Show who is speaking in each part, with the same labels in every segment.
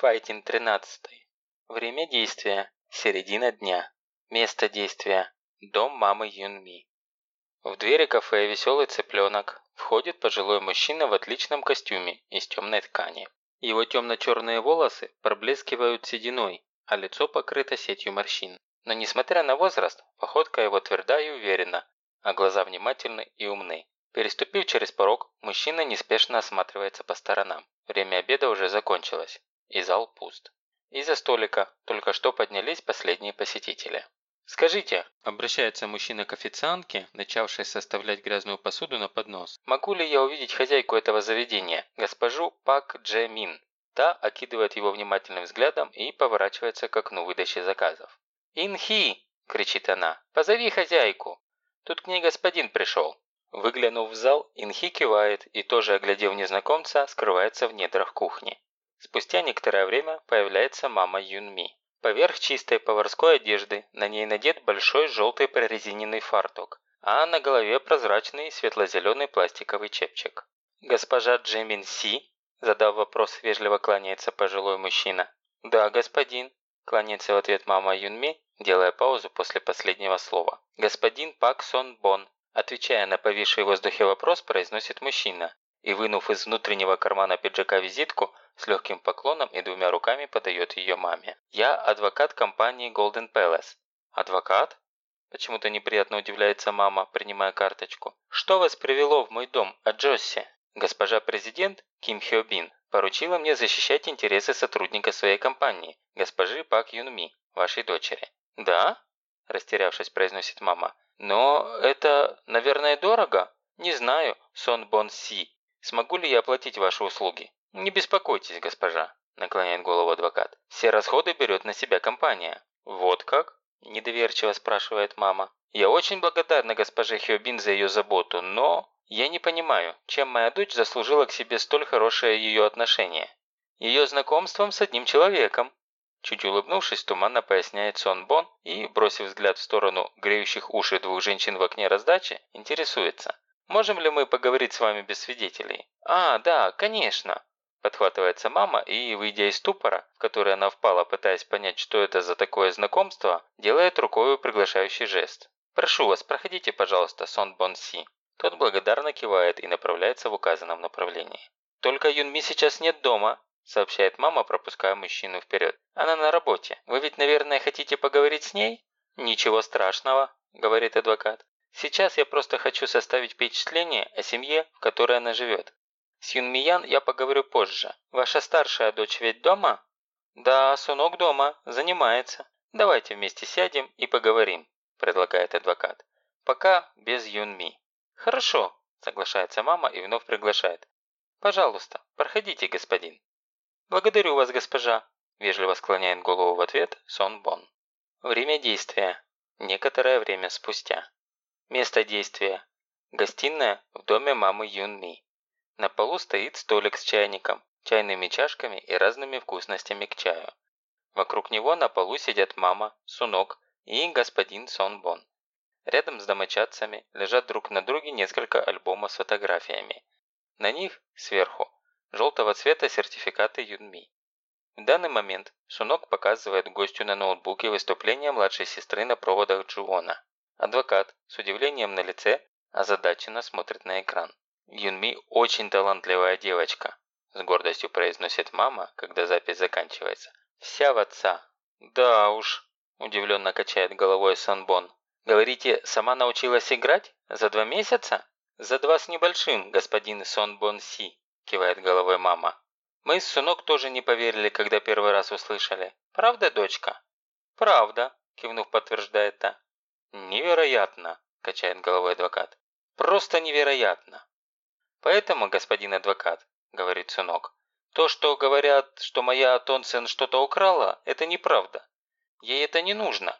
Speaker 1: Файтин 13. Время действия – середина дня. Место действия – дом мамы Юнми. В двери кафе «Веселый цыпленок» входит пожилой мужчина в отличном костюме из темной ткани. Его темно-черные волосы проблескивают сединой, а лицо покрыто сетью морщин. Но несмотря на возраст, походка его тверда и уверена, а глаза внимательны и умны. Переступив через порог, мужчина неспешно осматривается по сторонам. Время обеда уже закончилось, и зал пуст. Из-за столика только что поднялись последние посетители. «Скажите», – обращается мужчина к официантке, начавшей составлять грязную посуду на поднос, «могу ли я увидеть хозяйку этого заведения, госпожу Пак Дже Мин?» Та окидывает его внимательным взглядом и поворачивается к окну выдачи заказов. «Инхи!» – кричит она. «Позови хозяйку! Тут к ней господин пришел!» Выглянув в зал, Инхи кивает и, тоже оглядев незнакомца, скрывается в недрах кухни. Спустя некоторое время появляется мама Юнми. Поверх чистой поварской одежды на ней надет большой желтый прорезиненный фартук, а на голове прозрачный светло-зеленый пластиковый чепчик. «Госпожа Джемин Си?» – задав вопрос, вежливо кланяется пожилой мужчина. «Да, господин», – кланяется в ответ мама Юнми, делая паузу после последнего слова. «Господин Пак Сон Бон», Отвечая на повисший в воздухе вопрос, произносит мужчина и, вынув из внутреннего кармана пиджака визитку, с легким поклоном и двумя руками подает ее маме. «Я адвокат компании Golden Palace». «Адвокат?» Почему-то неприятно удивляется мама, принимая карточку. «Что вас привело в мой дом, от Джосси?» «Госпожа президент Ким Хё Бин поручила мне защищать интересы сотрудника своей компании, госпожи Пак Юн Ми, вашей дочери». «Да?» – растерявшись, произносит мама. Но это, наверное, дорого? Не знаю, Сон Бон Си. Смогу ли я оплатить ваши услуги? Не беспокойтесь, госпожа, наклоняет голову адвокат. Все расходы берет на себя компания. Вот как? Недоверчиво спрашивает мама. Я очень благодарна госпоже Хёбин за ее заботу, но... Я не понимаю, чем моя дочь заслужила к себе столь хорошее ее отношение. Ее знакомством с одним человеком. Чуть улыбнувшись, туманно поясняет Сон Бон и, бросив взгляд в сторону греющих уши двух женщин в окне раздачи, интересуется. «Можем ли мы поговорить с вами без свидетелей?» «А, да, конечно!» Подхватывается мама и, выйдя из ступора, в который она впала, пытаясь понять, что это за такое знакомство, делает рукой приглашающий жест. «Прошу вас, проходите, пожалуйста, Сон Бон Си». Тот благодарно кивает и направляется в указанном направлении. «Только Юнми сейчас нет дома», сообщает мама, пропуская мужчину вперед. «Она на работе. Вы ведь, наверное, хотите поговорить с ней?» «Ничего страшного», – говорит адвокат. «Сейчас я просто хочу составить впечатление о семье, в которой она живет. С Юнмиян я поговорю позже. Ваша старшая дочь ведь дома?» «Да, сынок дома, занимается. Давайте вместе сядем и поговорим», – предлагает адвокат. «Пока без Юнми». «Хорошо», – соглашается мама и вновь приглашает. «Пожалуйста, проходите, господин». «Благодарю вас, госпожа», – вежливо склоняет голову в ответ Сон Бон. Время действия. Некоторое время спустя. Место действия. Гостиная в доме мамы Юн Ми. На полу стоит столик с чайником, чайными чашками и разными вкусностями к чаю. Вокруг него на полу сидят мама, Сунок и господин Сон Бон. Рядом с домочадцами лежат друг на друге несколько альбомов с фотографиями. На них, сверху, желтого цвета сертификаты Юнми. В данный момент Сунок показывает гостю на ноутбуке выступление младшей сестры на проводах Джуона. Адвокат с удивлением на лице озадаченно смотрит на экран. Юнми очень талантливая девочка, с гордостью произносит мама, когда запись заканчивается. Вся в отца. Да уж, удивленно качает головой Санбон. Говорите, сама научилась играть? За два месяца? За два с небольшим, господин Сон Бон Си кивает головой мама. Мы с сынок тоже не поверили, когда первый раз услышали. Правда, дочка? Правда, кивнув, подтверждает та. Невероятно, качает головой адвокат. Просто невероятно. Поэтому, господин адвокат, говорит сынок, то, что говорят, что моя Тонсен что-то украла, это неправда. Ей это не нужно.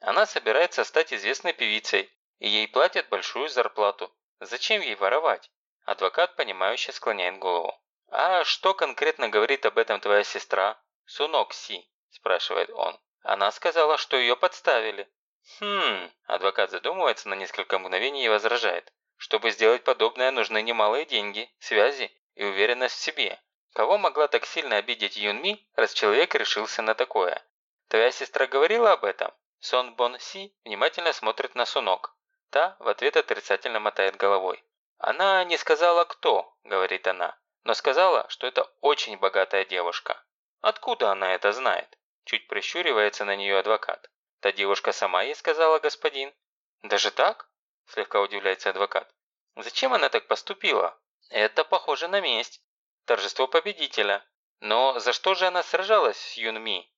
Speaker 1: Она собирается стать известной певицей, и ей платят большую зарплату. Зачем ей воровать? Адвокат, понимающе склоняет голову. «А что конкретно говорит об этом твоя сестра?» «Сунок Си», – спрашивает он. «Она сказала, что ее подставили». «Хм...» – адвокат задумывается на несколько мгновений и возражает. «Чтобы сделать подобное, нужны немалые деньги, связи и уверенность в себе. Кого могла так сильно обидеть Юнми, раз человек решился на такое? Твоя сестра говорила об этом? Сон Бон Си внимательно смотрит на Сунок. Та в ответ отрицательно мотает головой. «Она не сказала, кто», – говорит она, – «но сказала, что это очень богатая девушка». «Откуда она это знает?» – чуть прищуривается на нее адвокат. «Та девушка сама ей сказала, господин». «Даже так?» – слегка удивляется адвокат. «Зачем она так поступила?» «Это похоже на месть. Торжество победителя. Но за что же она сражалась с Юнми?»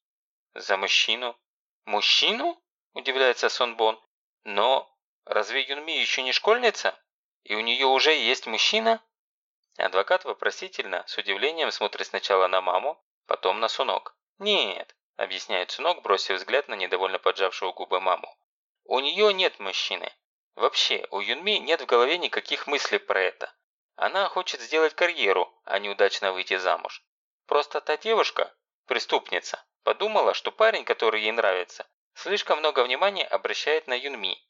Speaker 1: «За мужчину». «Мужчину?» – удивляется Сонбон. «Но Разве Юнми еще не школьница? И у нее уже есть мужчина?» Адвокат вопросительно, с удивлением смотрит сначала на маму, потом на Сунок. «Нет», – объясняет Сунок, бросив взгляд на недовольно поджавшую губы маму. «У нее нет мужчины. Вообще, у Юнми нет в голове никаких мыслей про это. Она хочет сделать карьеру, а не удачно выйти замуж. Просто та девушка, преступница, подумала, что парень, который ей нравится, слишком много внимания обращает на Юнми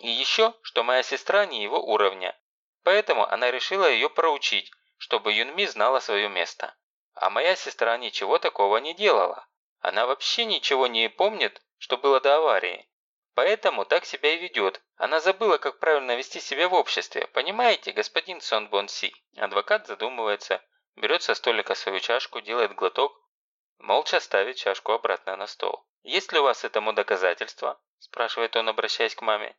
Speaker 1: и еще, что моя сестра не его уровня. Поэтому она решила ее проучить, чтобы Юнми знала свое место. А моя сестра ничего такого не делала. Она вообще ничего не помнит, что было до аварии. Поэтому так себя и ведет. Она забыла, как правильно вести себя в обществе. Понимаете, господин Сон Бон Си? Адвокат задумывается, берет со столика свою чашку, делает глоток, молча ставит чашку обратно на стол. «Есть ли у вас этому доказательства?» – спрашивает он, обращаясь к маме.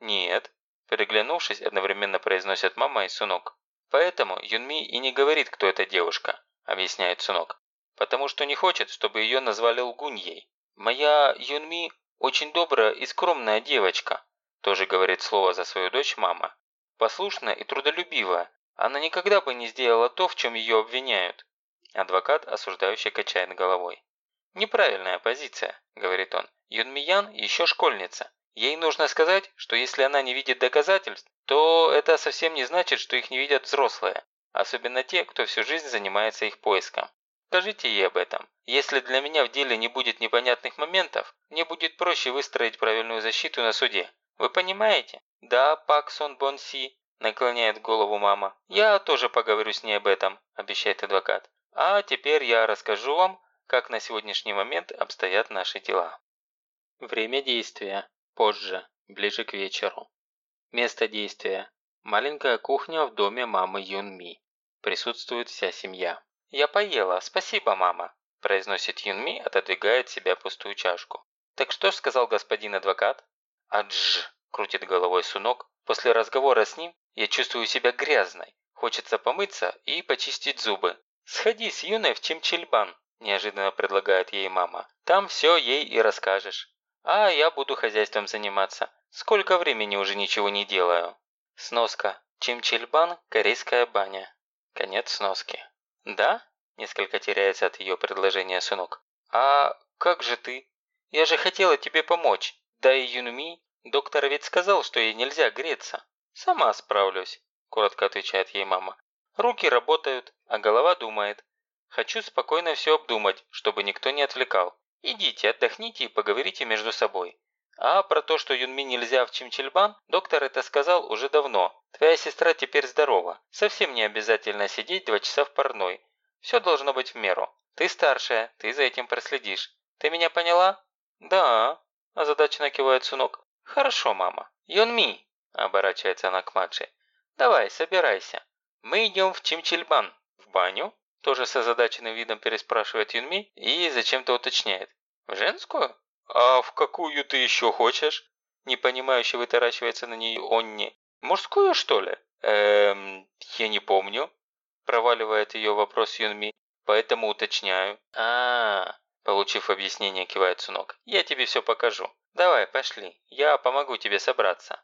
Speaker 1: «Нет», – переглянувшись, одновременно произносят мама и Сунок. «Поэтому Юнми и не говорит, кто эта девушка», – объясняет Сунок. «Потому что не хочет, чтобы ее назвали лгуньей. Моя Юнми очень добрая и скромная девочка», – тоже говорит слово за свою дочь мама. «Послушная и трудолюбивая. Она никогда бы не сделала то, в чем ее обвиняют». Адвокат, осуждающий, качает головой. «Неправильная позиция», – говорит он. «Юнмиян еще школьница. Ей нужно сказать, что если она не видит доказательств, то это совсем не значит, что их не видят взрослые, особенно те, кто всю жизнь занимается их поиском. Скажите ей об этом. Если для меня в деле не будет непонятных моментов, мне будет проще выстроить правильную защиту на суде. Вы понимаете? Да, Пак Сон Бон Си, наклоняет голову мама. Я тоже поговорю с ней об этом, обещает адвокат. А теперь я расскажу вам, как на сегодняшний момент обстоят наши дела. Время действия. Позже, ближе к вечеру. Место действия. Маленькая кухня в доме мамы Юнми. Присутствует вся семья. «Я поела, спасибо, мама», – произносит Юнми, отодвигая от себя пустую чашку. «Так что ж сказал господин адвокат?» «Адж», – крутит головой Сунок. «После разговора с ним я чувствую себя грязной. Хочется помыться и почистить зубы. Сходи с Юной в Чимчильбан», – неожиданно предлагает ей мама. «Там все ей и расскажешь». А я буду хозяйством заниматься. Сколько времени уже ничего не делаю. Сноска. Чимчильбан – корейская баня. Конец сноски. Да? Несколько теряется от ее предложения сынок. А как же ты? Я же хотела тебе помочь. Да и Юнми. Доктор ведь сказал, что ей нельзя греться. Сама справлюсь, коротко отвечает ей мама. Руки работают, а голова думает. Хочу спокойно все обдумать, чтобы никто не отвлекал. Идите, отдохните и поговорите между собой. А про то, что Юнми нельзя в Чимчильбан, доктор это сказал уже давно. Твоя сестра теперь здорова. Совсем не обязательно сидеть два часа в парной. Все должно быть в меру. Ты старшая, ты за этим проследишь. Ты меня поняла? Да, озадаченно кивает Сунок. Хорошо, мама. Юнми, оборачивается она к младшей. Давай, собирайся. Мы идем в Чимчильбан. В баню? Тоже с озадаченным видом переспрашивает Юнми и зачем-то уточняет. «В женскую? А в какую ты еще хочешь?» Непонимающе вытаращивается на нее Онни. «Мужскую, что ли?» «Эм, я не помню», проваливает ее вопрос Юнми, поэтому уточняю. а, -а, -а получив объяснение, кивает Сунок. «Я тебе все покажу. Давай, пошли, я помогу тебе собраться».